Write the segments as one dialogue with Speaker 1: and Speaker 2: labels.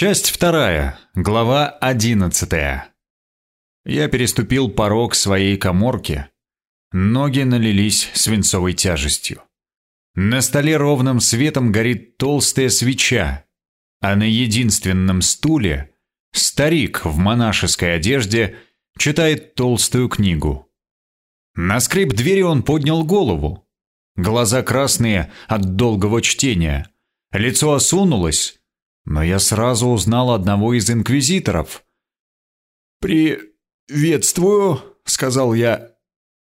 Speaker 1: Часть вторая, глава одиннадцатая. Я переступил порог своей коморки. Ноги налились свинцовой тяжестью. На столе ровным светом горит толстая свеча, а на единственном стуле старик в монашеской одежде читает толстую книгу. На скрип двери он поднял голову. Глаза красные от долгого чтения. Лицо осунулось, но я сразу узнал одного из инквизиторов. «Приветствую», — сказал я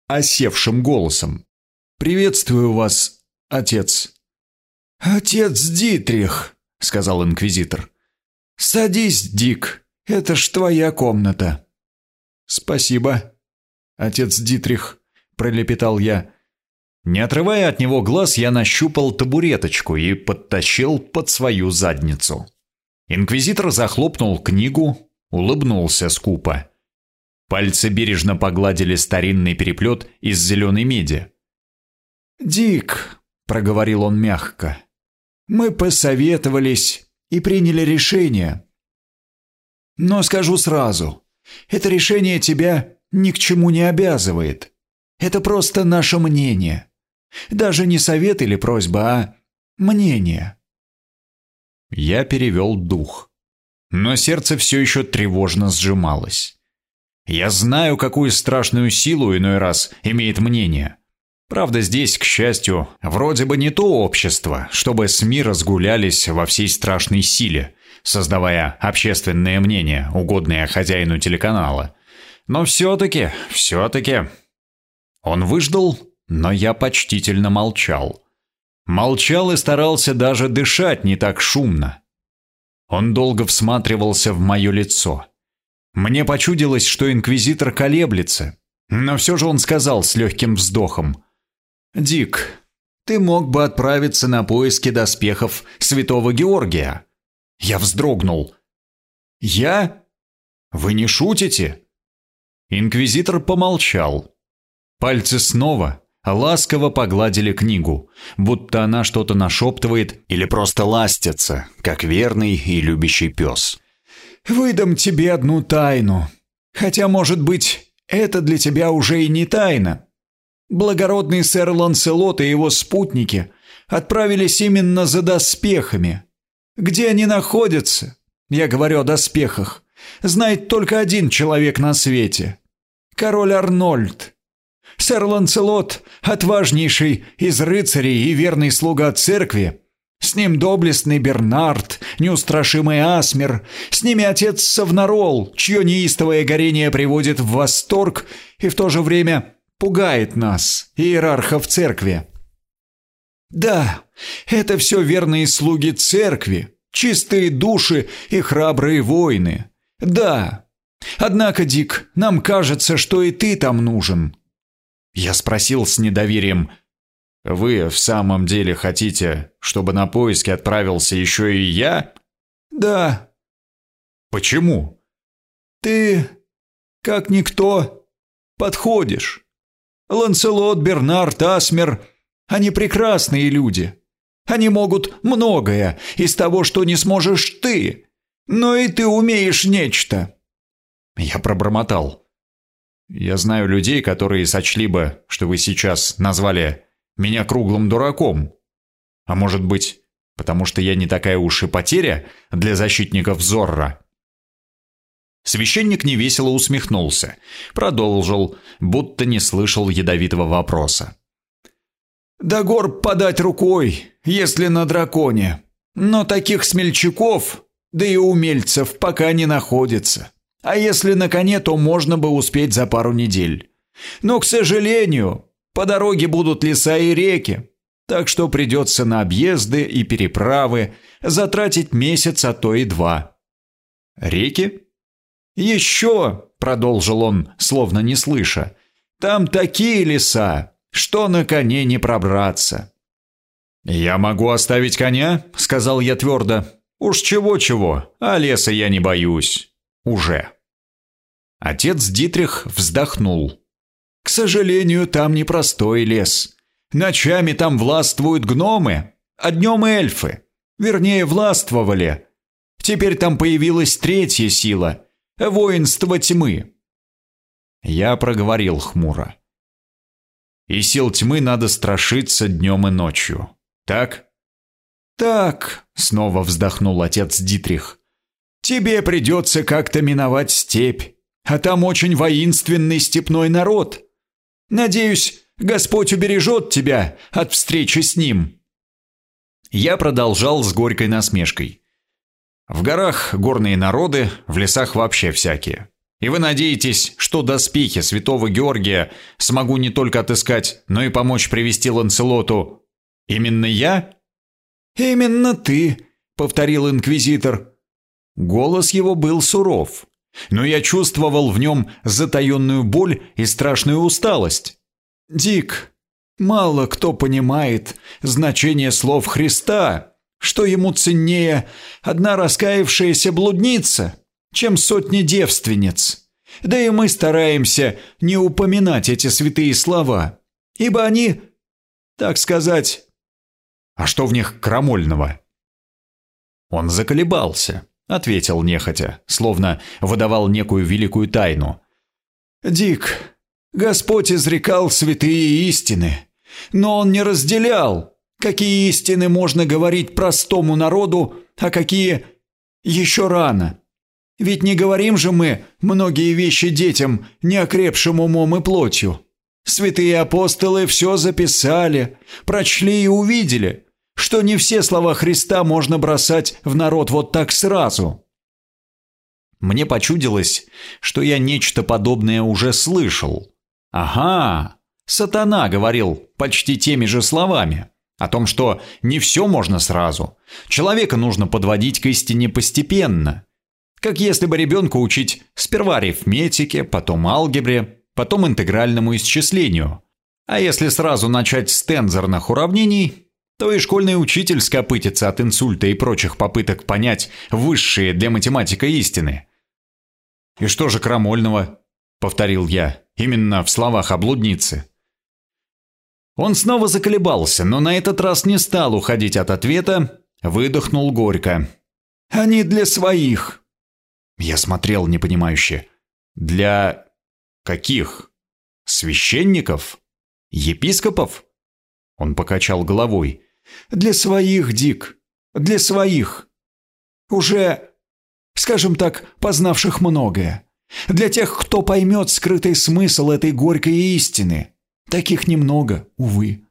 Speaker 1: осевшим голосом. «Приветствую вас, отец». «Отец Дитрих», — сказал инквизитор. «Садись, Дик, это ж твоя комната». «Спасибо, отец Дитрих», — пролепетал я. Не отрывая от него глаз, я нащупал табуреточку и подтащил под свою задницу. Инквизитор захлопнул книгу, улыбнулся скупо. Пальцы бережно погладили старинный переплет из зеленой меди. «Дик», — проговорил он мягко, — «мы посоветовались и приняли решение. Но скажу сразу, это решение тебя ни к чему не обязывает. Это просто наше мнение. Даже не совет или просьба, а мнение». Я перевел дух. Но сердце все еще тревожно сжималось. Я знаю, какую страшную силу иной раз имеет мнение. Правда, здесь, к счастью, вроде бы не то общество, чтобы СМИ разгулялись во всей страшной силе, создавая общественное мнение, угодное хозяину телеканала. Но все-таки, все-таки... Он выждал, но я почтительно молчал. Молчал и старался даже дышать не так шумно. Он долго всматривался в мое лицо. Мне почудилось, что инквизитор колеблется, но все же он сказал с легким вздохом. «Дик, ты мог бы отправиться на поиски доспехов святого Георгия». Я вздрогнул. «Я? Вы не шутите?» Инквизитор помолчал. Пальцы снова ласково погладили книгу, будто она что-то нашептывает или просто ластится, как верный и любящий пес. «Выдам тебе одну тайну. Хотя, может быть, это для тебя уже и не тайна. Благородный сэр Ланселот и его спутники отправились именно за доспехами. Где они находятся, я говорю о доспехах, знает только один человек на свете. Король Арнольд. Сэр Ланцелот, отважнейший из рыцарей и верный слуга церкви, с ним доблестный Бернард, неустрашимый Асмер, с ними отец Савнарол, чье неистовое горение приводит в восторг и в то же время пугает нас, иерархов церкви. Да, это все верные слуги церкви, чистые души и храбрые воины. Да. Однако, Дик, нам кажется, что и ты там нужен. Я спросил с недоверием. «Вы в самом деле хотите, чтобы на поиски отправился еще и я?» «Да». «Почему?» «Ты, как никто, подходишь. Ланселот, Бернард, Асмер – они прекрасные люди. Они могут многое из того, что не сможешь ты. Но и ты умеешь нечто». Я пробормотал. Я знаю людей, которые сочли бы, что вы сейчас назвали меня круглым дураком. А может быть, потому что я не такая уж и потеря для защитников Зорро?» Священник невесело усмехнулся, продолжил, будто не слышал ядовитого вопроса. «Да гор подать рукой, если на драконе. Но таких смельчаков, да и умельцев пока не находится. А если на коне, то можно бы успеть за пару недель. Но, к сожалению, по дороге будут леса и реки, так что придется на объезды и переправы затратить месяц, а то и два. Реки? Еще, продолжил он, словно не слыша, там такие леса, что на коне не пробраться. «Я могу оставить коня?» — сказал я твердо. «Уж чего-чего, а леса я не боюсь. Уже». Отец Дитрих вздохнул. «К сожалению, там непростой лес. Ночами там властвуют гномы, а днем эльфы. Вернее, властвовали. Теперь там появилась третья сила — воинство тьмы. Я проговорил хмуро. И сил тьмы надо страшиться днем и ночью. Так? Так, снова вздохнул отец Дитрих. Тебе придется как-то миновать степь, а там очень воинственный степной народ. Надеюсь, Господь убережет тебя от встречи с ним. Я продолжал с горькой насмешкой. В горах горные народы, в лесах вообще всякие. И вы надеетесь, что доспехи святого Георгия смогу не только отыскать, но и помочь привести Ланселоту? Именно я? Именно ты, повторил инквизитор. Голос его был суров, но я чувствовал в нем затаенную боль и страшную усталость. Дик, Мало кто понимает значение слов Христа, что ему ценнее одна раскаявшаяся блудница, чем сотни девственниц. Да и мы стараемся не упоминать эти святые слова, ибо они, так сказать... А что в них крамольного? Он заколебался, ответил нехотя, словно выдавал некую великую тайну. «Дик, Господь изрекал святые истины, но Он не разделял, какие истины можно говорить простому народу, а какие еще рано. Ведь не говорим же мы многие вещи детям, не окрепшим умом и плотью. Святые апостолы все записали, прочли и увидели, что не все слова Христа можно бросать в народ вот так сразу. Мне почудилось, что я нечто подобное уже слышал, Ага, сатана говорил почти теми же словами. О том, что не все можно сразу. Человека нужно подводить к истине постепенно. Как если бы ребенка учить сперва арифметике, потом алгебре, потом интегральному исчислению. А если сразу начать с тензорных уравнений, то и школьный учитель скопытится от инсульта и прочих попыток понять высшие для математика истины. «И что же крамольного?» — повторил я. Именно в словах о блуднице. Он снова заколебался, но на этот раз не стал уходить от ответа, выдохнул горько. «Они для своих!» Я смотрел непонимающе. «Для каких? Священников? Епископов?» Он покачал головой. «Для своих, Дик, для своих. Уже, скажем так, познавших многое. Для тех, кто поймет скрытый смысл этой горькой истины. Таких немного, увы.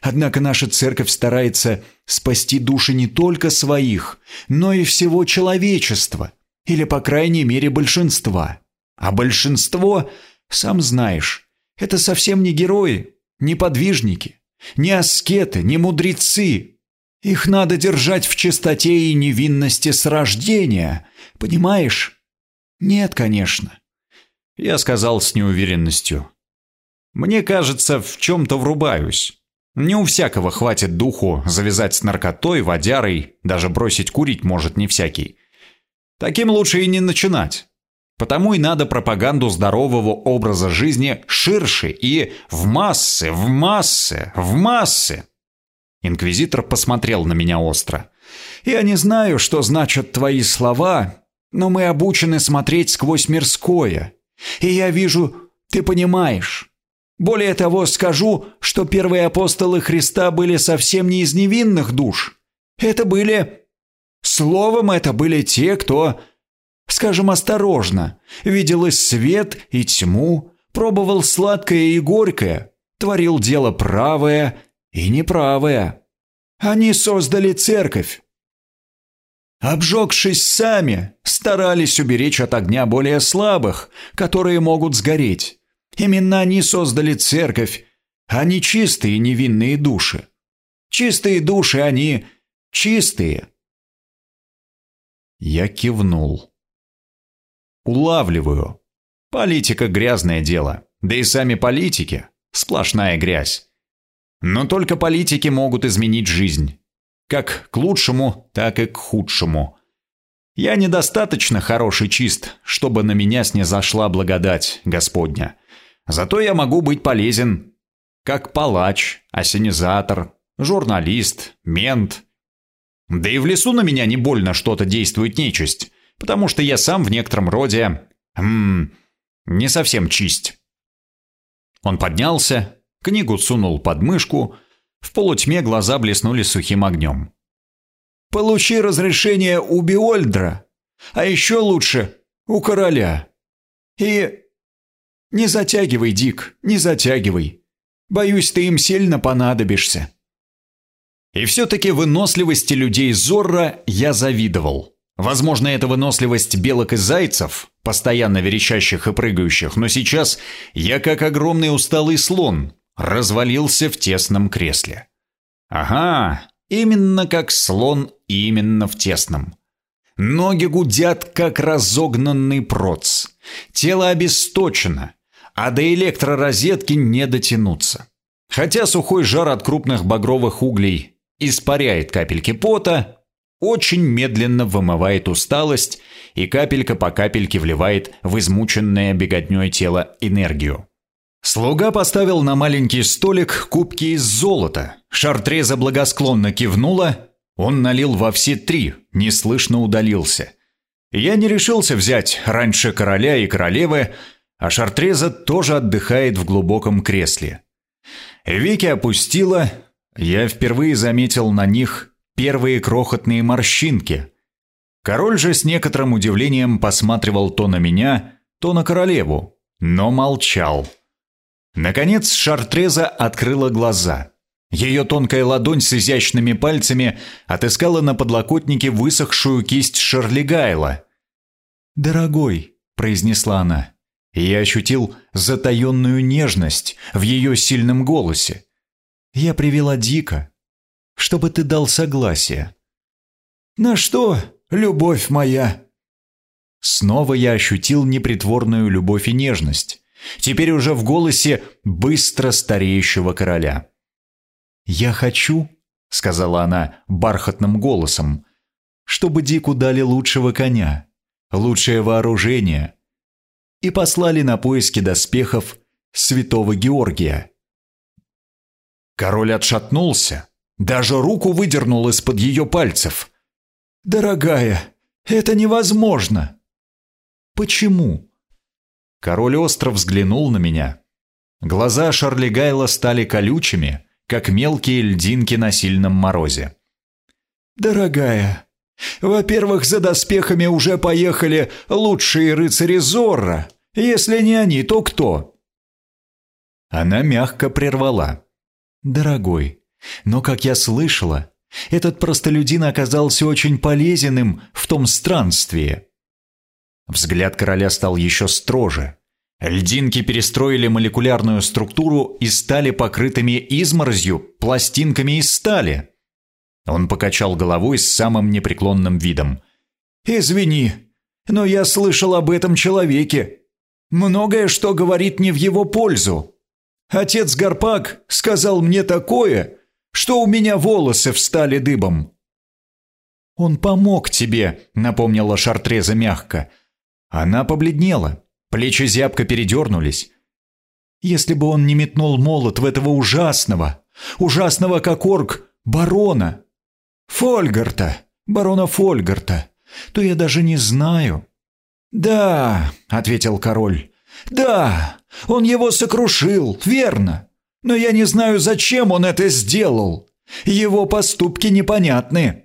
Speaker 1: Однако наша церковь старается спасти души не только своих, но и всего человечества, или, по крайней мере, большинства. А большинство, сам знаешь, это совсем не герои, не подвижники, не аскеты, не мудрецы. Их надо держать в чистоте и невинности с рождения, понимаешь? «Нет, конечно». Я сказал с неуверенностью. «Мне кажется, в чем-то врубаюсь. Не у всякого хватит духу завязать с наркотой, водярой, даже бросить курить может не всякий. Таким лучше и не начинать. Потому и надо пропаганду здорового образа жизни ширше и в массы, в массы, в массы. Инквизитор посмотрел на меня остро. «Я не знаю, что значат твои слова, но мы обучены смотреть сквозь мирское. И я вижу, ты понимаешь. Более того, скажу, что первые апостолы Христа были совсем не из невинных душ. Это были... Словом, это были те, кто, скажем осторожно, видел и свет, и тьму, пробовал сладкое и горькое, творил дело правое и неправое. Они создали церковь, обжегшись сами, старались уберечь от огня более слабых, которые могут сгореть. Именно они создали церковь, а не чистые невинные души. Чистые души они чистые. Я кивнул. Улавливаю. Политика – грязное дело. Да и сами политики – сплошная грязь. Но только политики могут изменить жизнь. Как к лучшему, так и к худшему. Я недостаточно хороший чист, чтобы на меня снизошла благодать Господня. Зато я могу быть полезен как палач, осенизатор, журналист, мент. Да и в лесу на меня не больно что-то действует нечисть, потому что я сам в некотором роде... Ммм... Не совсем чисть. Он поднялся, книгу сунул под мышку, в полутьме глаза блеснули сухим огнем. «Получи разрешение у Биольдра, а еще лучше у короля. И не затягивай, Дик, не затягивай. Боюсь, ты им сильно понадобишься». И все-таки выносливости людей Зорро я завидовал. Возможно, это выносливость белок и зайцев, постоянно верещащих и прыгающих, но сейчас я, как огромный усталый слон, развалился в тесном кресле. Ага, именно как слон, именно в тесном. Ноги гудят, как разогнанный проц. Тело обесточено, а до электророзетки не дотянуться. Хотя сухой жар от крупных багровых углей испаряет капельки пота, очень медленно вымывает усталость и капелька по капельке вливает в измученное беготней тело энергию. Слуга поставил на маленький столик кубки из золота. Шартреза благосклонно кивнула. Он налил во все три, неслышно удалился. Я не решился взять раньше короля и королевы, а Шартреза тоже отдыхает в глубоком кресле. Веки опустила, я впервые заметил на них первые крохотные морщинки. Король же с некоторым удивлением посматривал то на меня, то на королеву, но молчал. Наконец Шартреза открыла глаза. Ее тонкая ладонь с изящными пальцами отыскала на подлокотнике высохшую кисть Шарлигайла. «Дорогой», — произнесла она, и я ощутил затаенную нежность в ее сильном голосе. «Я привела Дика, чтобы ты дал согласие». «На что, любовь моя?» Снова я ощутил непритворную любовь и нежность, теперь уже в голосе быстро стареющего короля. «Я хочу», — сказала она бархатным голосом, «чтобы Дику дали лучшего коня, лучшее вооружение, и послали на поиски доспехов святого Георгия». Король отшатнулся, даже руку выдернул из-под ее пальцев. «Дорогая, это невозможно!» «Почему?» Король остро взглянул на меня. Глаза Шарли Гайла стали колючими, как мелкие льдинки на сильном морозе. «Дорогая, во-первых, за доспехами уже поехали лучшие рыцари Зорро. Если не они, то кто?» Она мягко прервала. «Дорогой, но, как я слышала, этот простолюдин оказался очень полезен в том странстве. Взгляд короля стал еще строже. Льдинки перестроили молекулярную структуру и стали покрытыми изморозью пластинками из стали. Он покачал головой с самым непреклонным видом. «Извини, но я слышал об этом человеке. Многое, что говорит не в его пользу. Отец Гарпак сказал мне такое, что у меня волосы встали дыбом». «Он помог тебе», — напомнила Шартреза мягко. Она побледнела, плечи зябко передернулись. «Если бы он не метнул молот в этого ужасного, ужасного как орк, барона, Фольгарта, барона Фольгарта, то я даже не знаю». «Да», — ответил король, — «да, он его сокрушил, верно. Но я не знаю, зачем он это сделал. Его поступки непонятны».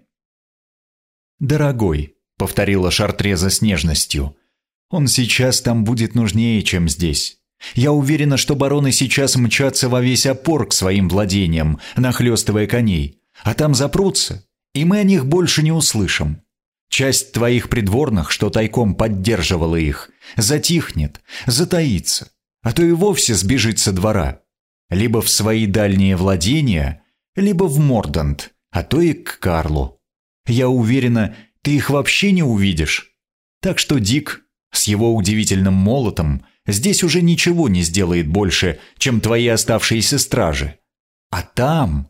Speaker 1: «Дорогой», — повторила Шартреза с нежностью, — «он сейчас там будет нужнее, чем здесь. Я уверена, что бароны сейчас мчатся во весь опор к своим владениям, нахлестывая коней, а там запрутся, и мы о них больше не услышим. Часть твоих придворных, что тайком поддерживала их, затихнет, затаится, а то и вовсе сбежит со двора либо в свои дальние владения, либо в Мордант, а то и к Карлу. Я уверена, ты их вообще не увидишь. Так что Дик с его удивительным молотом здесь уже ничего не сделает больше, чем твои оставшиеся стражи. А там...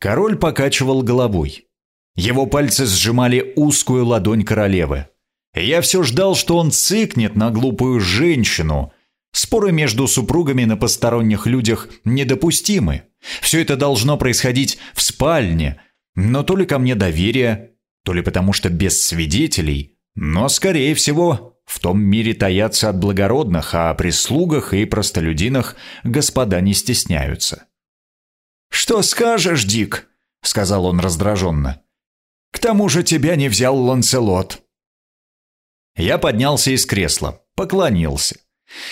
Speaker 1: Король покачивал головой. Его пальцы сжимали узкую ладонь королевы. Я все ждал, что он цыкнет на глупую женщину, Споры между супругами на посторонних людях недопустимы. Все это должно происходить в спальне. но то ли ко мне доверие, то ли потому что без свидетелей, но, скорее всего, в том мире таятся от благородных, а о прислугах и простолюдинах господа не стесняются. «Что скажешь, Дик?» — сказал он раздраженно. «К тому же тебя не взял Ланселот». Я поднялся из кресла, поклонился.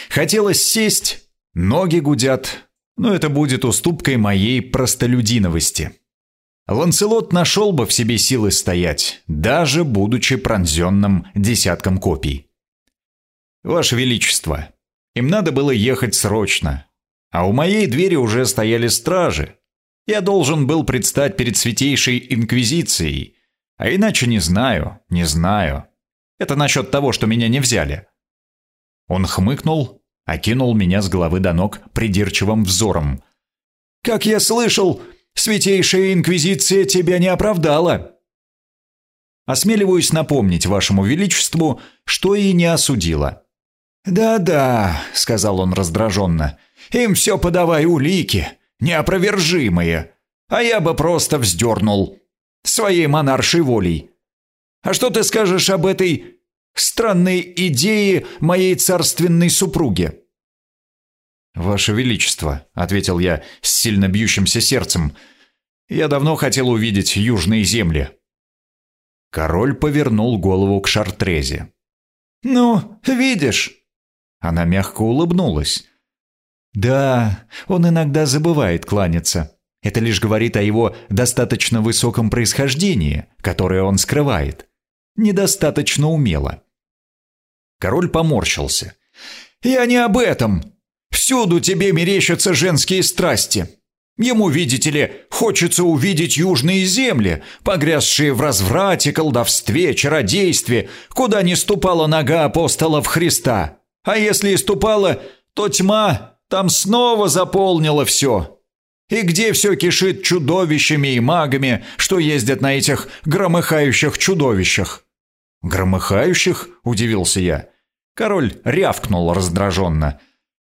Speaker 1: Хотелось сесть, ноги гудят, но это будет уступкой моей простолюдиновости. Ланселот нашел бы в себе силы стоять, даже будучи пронзенным десятком копий. «Ваше Величество, им надо было ехать срочно, а у моей двери уже стояли стражи. Я должен был предстать перед Святейшей Инквизицией, а иначе не знаю, не знаю. Это насчет того, что меня не взяли». Он хмыкнул, окинул меня с головы до ног придирчивым взором. «Как я слышал, Святейшая Инквизиция тебя не оправдала!» Осмеливаюсь напомнить вашему величеству, что и не осудила. «Да-да», — сказал он раздраженно, — «им все подавай улики, неопровержимые, а я бы просто вздернул своей монаршей волей. А что ты скажешь об этой странной идее моей царственной супруги?» «Ваше Величество», — ответил я с сильно бьющимся сердцем, — «я давно хотел увидеть южные земли». Король повернул голову к Шартрезе. «Ну, видишь?» Она мягко улыбнулась. «Да, он иногда забывает кланяться. Это лишь говорит о его достаточно высоком происхождении, которое он скрывает. Недостаточно умело». Король поморщился. «Я не об этом!» Всюду тебе мерещатся женские страсти. Ему, видите ли, хочется увидеть южные земли, погрязшие в разврате, колдовстве, чародействе, куда не ступала нога апостолов Христа. А если и ступала, то тьма там снова заполнила все. И где все кишит чудовищами и магами, что ездят на этих громыхающих чудовищах? «Громыхающих?» – удивился я. Король рявкнул раздраженно –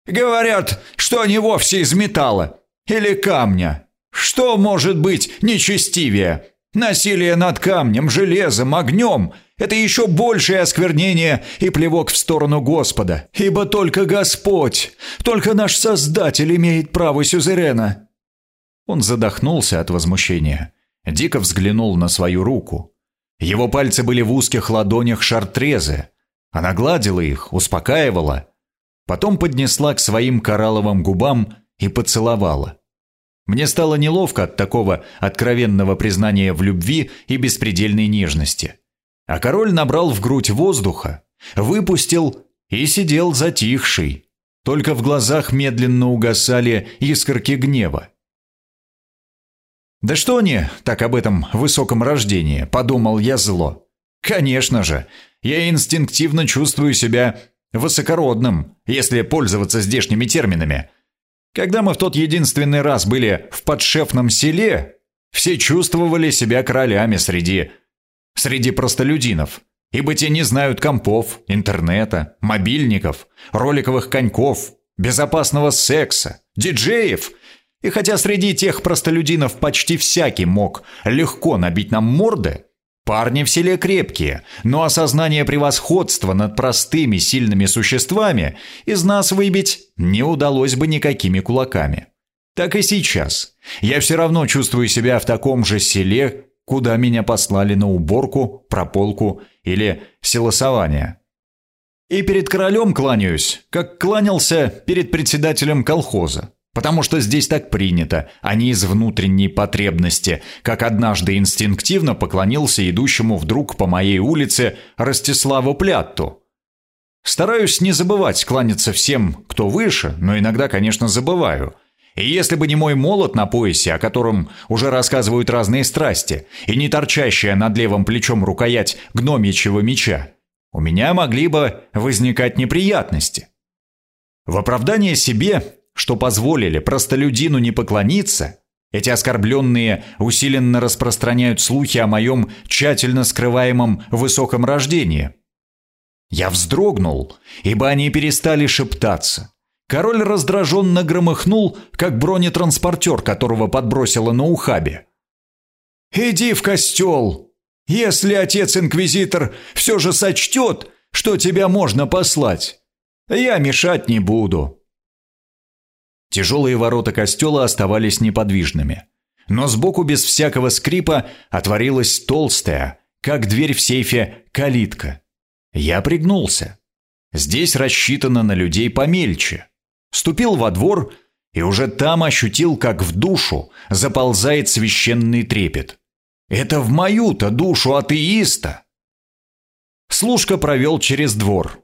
Speaker 1: Говорят, что они вовсе из металла или камня. Что может быть нечестивее? Насилие над камнем, железом, огнем – это еще большее осквернение и плевок в сторону Господа. Ибо только Господь, только наш Создатель имеет право сюзерена. Он задохнулся от возмущения. Дико взглянул на свою руку. Его пальцы были в узких ладонях шартрезы. Она гладила их, успокаивала – Потом поднесла к своим коралловым губам и поцеловала. Мне стало неловко от такого откровенного признания в любви и беспредельной нежности. А король набрал в грудь воздуха, выпустил и сидел затихший. Только в глазах медленно угасали искорки гнева. «Да что они так об этом высоком рождении?» – подумал я зло. «Конечно же, я инстинктивно чувствую себя высокородным, если пользоваться здешними терминами. Когда мы в тот единственный раз были в подшефном селе, все чувствовали себя королями среди... среди простолюдинов, ибо те не знают компов, интернета, мобильников, роликовых коньков, безопасного секса, диджеев. И хотя среди тех простолюдинов почти всякий мог легко набить нам морды, Парни в селе крепкие, но осознание превосходства над простыми сильными существами из нас выбить не удалось бы никакими кулаками. Так и сейчас. Я все равно чувствую себя в таком же селе, куда меня послали на уборку, прополку или селосование. И перед королем кланяюсь, как кланялся перед председателем колхоза. Потому что здесь так принято, а не из внутренней потребности, как однажды инстинктивно поклонился идущему вдруг по моей улице Ростиславу Плятту. Стараюсь не забывать кланяться всем, кто выше, но иногда, конечно, забываю. И если бы не мой молот на поясе, о котором уже рассказывают разные страсти, и не торчащая над левым плечом рукоять гномьячьего меча, у меня могли бы возникать неприятности. В оправдание себе что позволили простолюдину не поклониться, эти оскорбленные усиленно распространяют слухи о моем тщательно скрываемом высоком рождении. Я вздрогнул, ибо они перестали шептаться. Король раздраженно громыхнул, как бронетранспортер, которого подбросило на ухабе. Иди в костел. Если отец-инквизитор все же сочтет, что тебя можно послать, я мешать не буду».
Speaker 2: Тяжелые ворота костела оставались неподвижными. Но сбоку без всякого скрипа отворилась толстая, как дверь в сейфе, калитка. Я пригнулся. Здесь рассчитано на людей помельче. Ступил во двор и уже там ощутил, как в душу заползает священный трепет. Это в мою-то душу атеиста. Служка провел через двор.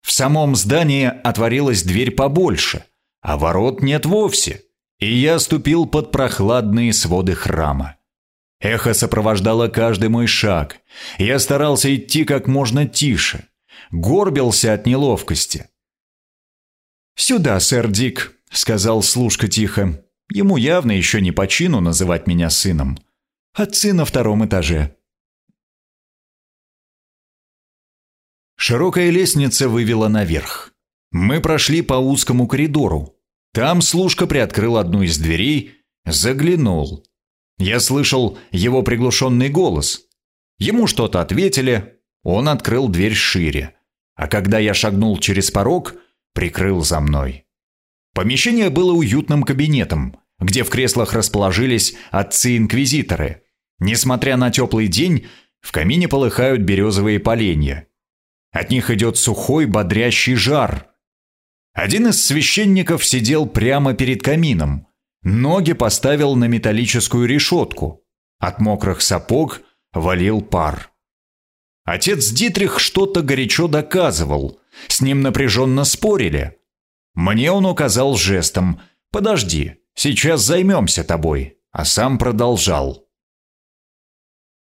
Speaker 2: В самом здании отворилась дверь побольше, а ворот нет вовсе, и я ступил под прохладные своды храма. Эхо сопровождало каждый мой шаг. Я старался идти как можно тише, горбился от неловкости. «Сюда, сэр Дик», — сказал служка тихо. Ему явно еще не по чину называть меня сыном. Отцы на втором этаже. Широкая лестница вывела наверх. Мы прошли по узкому коридору. Там служка приоткрыл одну из дверей, заглянул. Я слышал его приглушенный голос. Ему что-то ответили, он открыл дверь шире. А когда я шагнул через порог, прикрыл за мной. Помещение было уютным кабинетом, где в креслах расположились отцы-инквизиторы. Несмотря на теплый день, в камине полыхают березовые поленья. От них идет сухой, бодрящий жар. Один из священников сидел прямо перед камином. Ноги поставил на металлическую решетку. От мокрых сапог валил пар. Отец Дитрих что-то горячо доказывал. С ним напряженно спорили. Мне он указал жестом «Подожди, сейчас займемся тобой», а сам продолжал.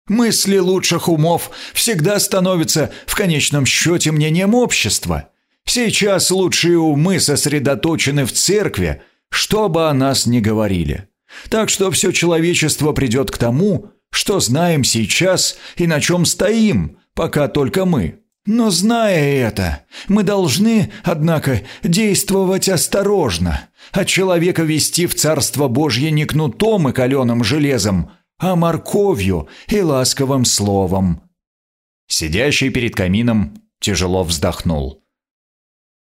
Speaker 2: Мысли лучших умов всегда становятся в конечном счете мнением общества. Сейчас лучшие умы сосредоточены в церкви, что бы о нас ни говорили. Так что все человечество придет к тому, что знаем сейчас и на чем стоим, пока только мы. Но зная это, мы должны, однако, действовать осторожно, а человека вести в Царство Божье не кнутом и каленым железом, а морковью и ласковым словом. Сидящий перед камином тяжело вздохнул.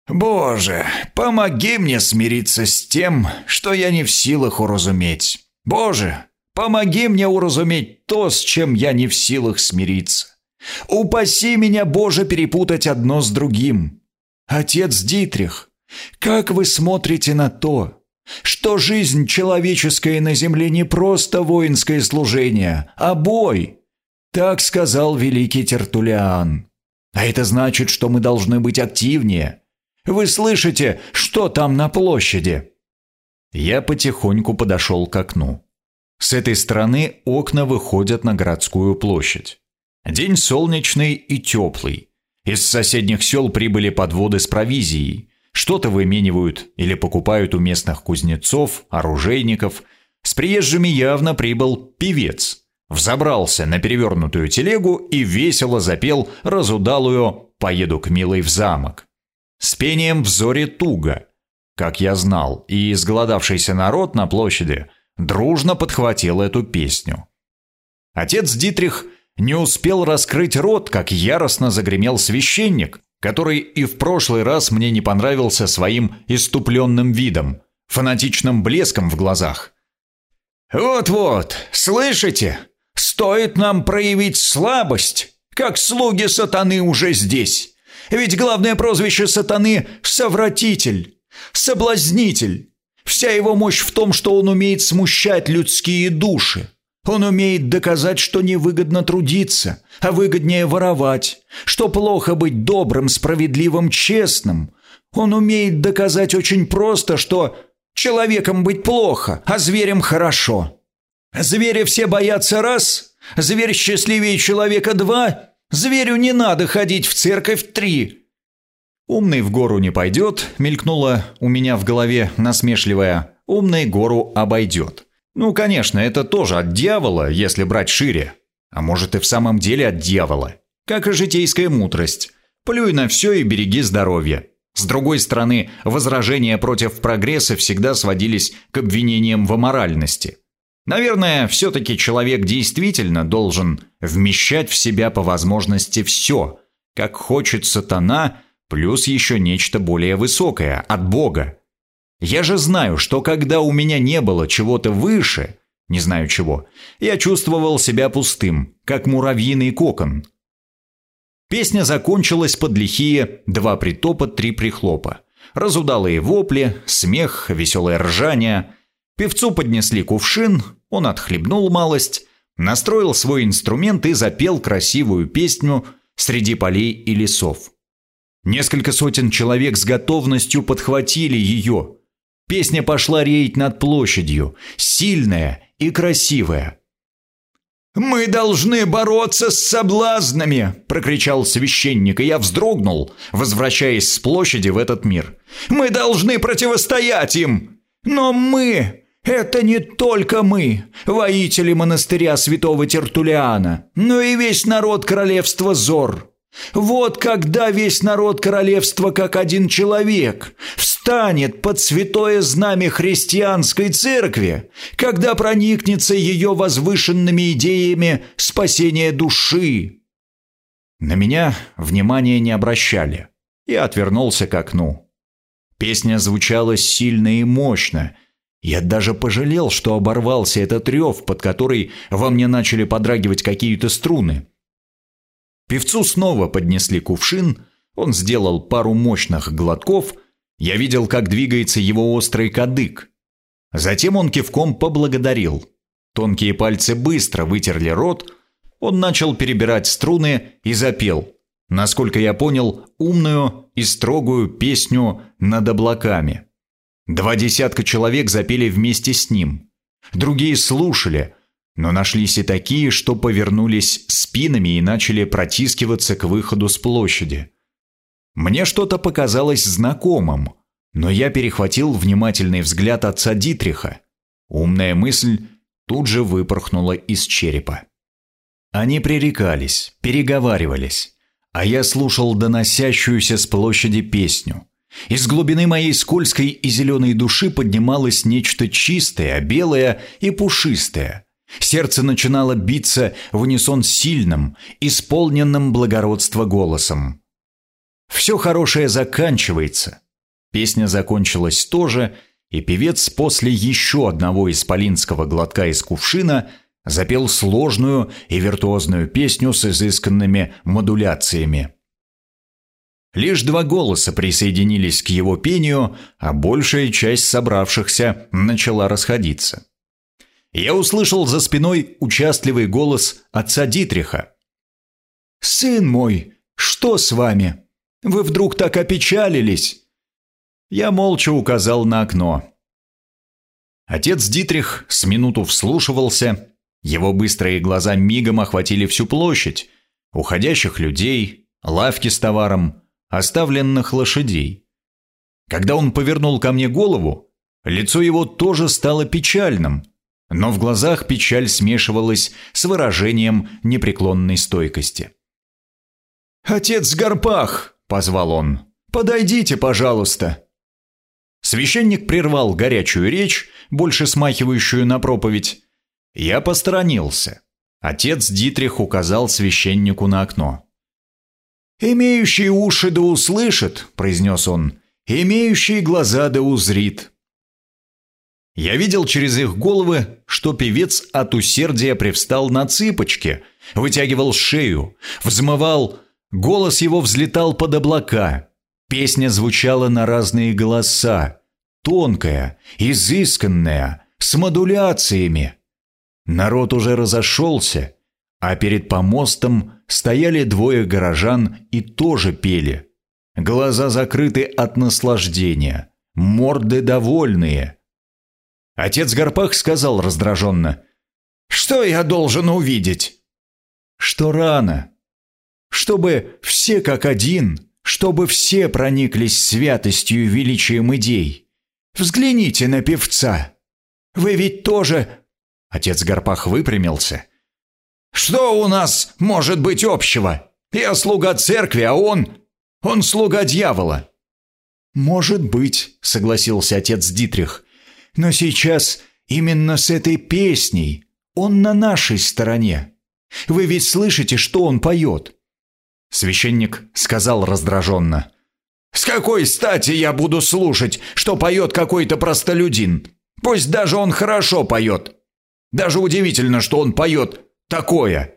Speaker 2: «Боже, помоги мне смириться с тем, что я не в силах уразуметь. Боже, помоги мне уразуметь то, с чем я не в силах смириться. Упаси меня, Боже, перепутать одно с другим. Отец Дитрих, как вы смотрите на то, что жизнь человеческая на земле не просто воинское служение, а бой. Так сказал великий Тертулиан. А это значит, что мы должны быть активнее. Вы слышите, что там на площади? Я потихоньку подошел к окну. С этой стороны окна выходят на городскую площадь. День солнечный и теплый. Из соседних сел прибыли подводы с провизией. Что-то выменивают или покупают у местных кузнецов, оружейников. С приезжими явно прибыл певец. Взобрался на перевернутую телегу и весело запел разудалую «Поеду к милой в замок». С пением в зоре туго, как я знал, и изголодавшийся народ на площади дружно подхватил эту песню. Отец Дитрих не успел раскрыть рот, как яростно загремел священник, который и в прошлый раз мне не понравился своим иступленным видом, фанатичным блеском в глазах. «Вот-вот, слышите? Стоит нам проявить слабость, как слуги сатаны уже здесь. Ведь главное прозвище сатаны — совратитель, соблазнитель. Вся его мощь в том, что он умеет смущать людские души. Он умеет доказать, что невыгодно трудиться, а выгоднее воровать, что плохо быть добрым, справедливым, честным. Он умеет доказать очень просто, что человеком быть плохо, а зверем хорошо. Зверя все боятся раз, зверь счастливее человека два, зверю не надо ходить в церковь три. «Умный в гору не пойдет», мелькнула у меня в голове насмешливая «умный гору обойдет». Ну, конечно, это тоже от дьявола, если брать шире. А может и в самом деле от дьявола. Как и житейская мудрость. Плюй на все и береги здоровье. С другой стороны, возражения против прогресса всегда сводились к обвинениям в аморальности. Наверное, все-таки человек действительно должен вмещать в себя по возможности все, как хочет сатана, плюс еще нечто более высокое, от Бога. Я же знаю, что когда у меня не было чего-то выше, не знаю чего, я чувствовал себя пустым, как муравьиный кокон. Песня закончилась под лихие два притопа, три прихлопа. Разудалые вопли, смех, веселое ржание. Певцу поднесли кувшин, он отхлебнул малость, настроил свой инструмент и запел красивую песню среди полей и лесов. Несколько сотен человек с готовностью подхватили ее. Песня пошла реять над площадью, сильная и красивая. «Мы должны бороться с соблазнами!» – прокричал священник, и я вздрогнул, возвращаясь с площади в этот мир. «Мы должны противостоять им! Но мы это не только мы, воители монастыря святого Тертулиана, но и весь народ королевства Зор. Вот когда весь народ королевства как один человек встанет под святое знамя христианской церкви, когда проникнется ее возвышенными идеями спасения души. На меня внимания не обращали. Я отвернулся к окну. Песня звучала сильно и мощно – я даже пожалел, что оборвался этот рев, под который во мне начали подрагивать какие-то струны. Певцу снова поднесли кувшин, он сделал пару мощных глотков, я видел, как двигается его острый кадык. Затем он кивком поблагодарил. Тонкие пальцы быстро вытерли рот, он начал перебирать струны и запел, насколько я понял, умную и строгую песню над облаками. Два десятка человек запели вместе с ним. Другие слушали, но нашлись и такие, что повернулись спинами и начали протискиваться к выходу с площади. Мне что-то показалось знакомым, но я перехватил внимательный взгляд отца Дитриха. Умная мысль тут же выпорхнула из черепа. Они пререкались, переговаривались, а я слушал доносящуюся с площади песню – из глубины моей скользкой и зеленой души поднималось нечто чистое, белое и пушистое. Сердце начинало биться в унисон сильным, исполненным благородства голосом. Все хорошее заканчивается. Песня закончилась тоже, и певец после еще одного исполинского глотка из кувшина запел сложную и виртуозную песню с изысканными модуляциями. Лишь два голоса присоединились к его пению, а большая часть собравшихся начала расходиться. Я услышал за спиной участливый голос отца Дитриха. «Сын мой, что с вами? Вы вдруг так опечалились?» Я молча указал на окно. Отец Дитрих с минуту вслушивался. Его быстрые глаза мигом охватили всю площадь, уходящих людей, лавки с товаром, оставленных лошадей. Когда он повернул ко мне голову, лицо его тоже стало печальным, но в глазах печаль смешивалась с выражением непреклонной стойкости. «Отец Гарпах!» — позвал он. «Подойдите, пожалуйста!» Священник прервал горячую речь, больше смахивающую на проповедь. Я посторонился. Отец Дитрих указал священнику на окно. «Имеющий уши да услышит», — произнес он, — «имеющий глаза да узрит». Я видел через их головы, что певец от усердия привстал на цыпочки, вытягивал шею, взмывал, голос его взлетал под облака. Песня звучала на разные голоса, тонкая, изысканная, с модуляциями. Народ уже разошелся, а перед помостом стояли двое горожан и тоже пели. Глаза закрыты от наслаждения, морды довольные. Отец Гарпах сказал раздраженно, «Что я должен увидеть?» «Что рано. Чтобы все как один, чтобы все прониклись святостью и величием идей. Взгляните на певца. Вы ведь тоже...» Отец Гарпах выпрямился – что у нас может быть общего? Я слуга церкви, а он... Он слуга дьявола». «Может быть», — согласился отец Дитрих. «Но сейчас Именно с этой песней. Он на нашей стороне. Вы ведь слышите, что он поет?» Священник сказал раздраженно. «С какой стати я буду слушать, что поет какой-то простолюдин? Пусть даже он хорошо поет. Даже удивительно, что он поет такое.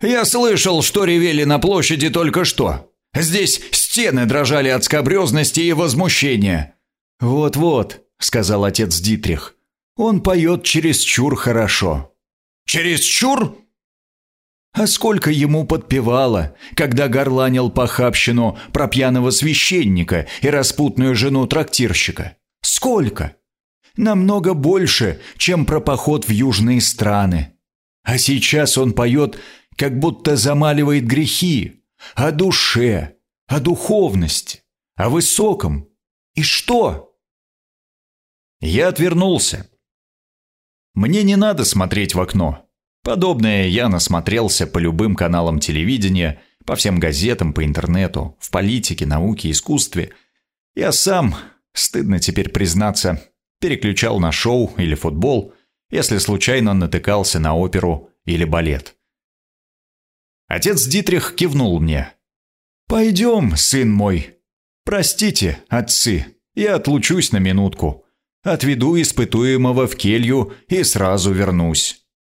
Speaker 2: Я слышал, что ревели на площади только что. Здесь стены дрожали от скобрезности и возмущения». «Вот-вот», — сказал отец Дитрих, — «он поет чересчур хорошо». «Чересчур?» А сколько ему подпевало, когда горланил похабщину про пьяного священника и распутную жену трактирщика? Сколько? Намного больше, чем про поход в южные страны. А сейчас он поет, как будто замаливает грехи, о душе, о духовности, о высоком. И что? Я отвернулся. Мне не надо смотреть в окно. Подобное я насмотрелся по любым каналам телевидения, по всем газетам, по интернету, в политике, науке, искусстве. Я сам, стыдно теперь признаться, переключал на шоу или футбол, если случайно натыкался на оперу или балет. Отец Дитрих кивнул мне. «Пойдем, сын мой. Простите, отцы, я отлучусь на минутку. Отведу испытуемого в келью и сразу вернусь».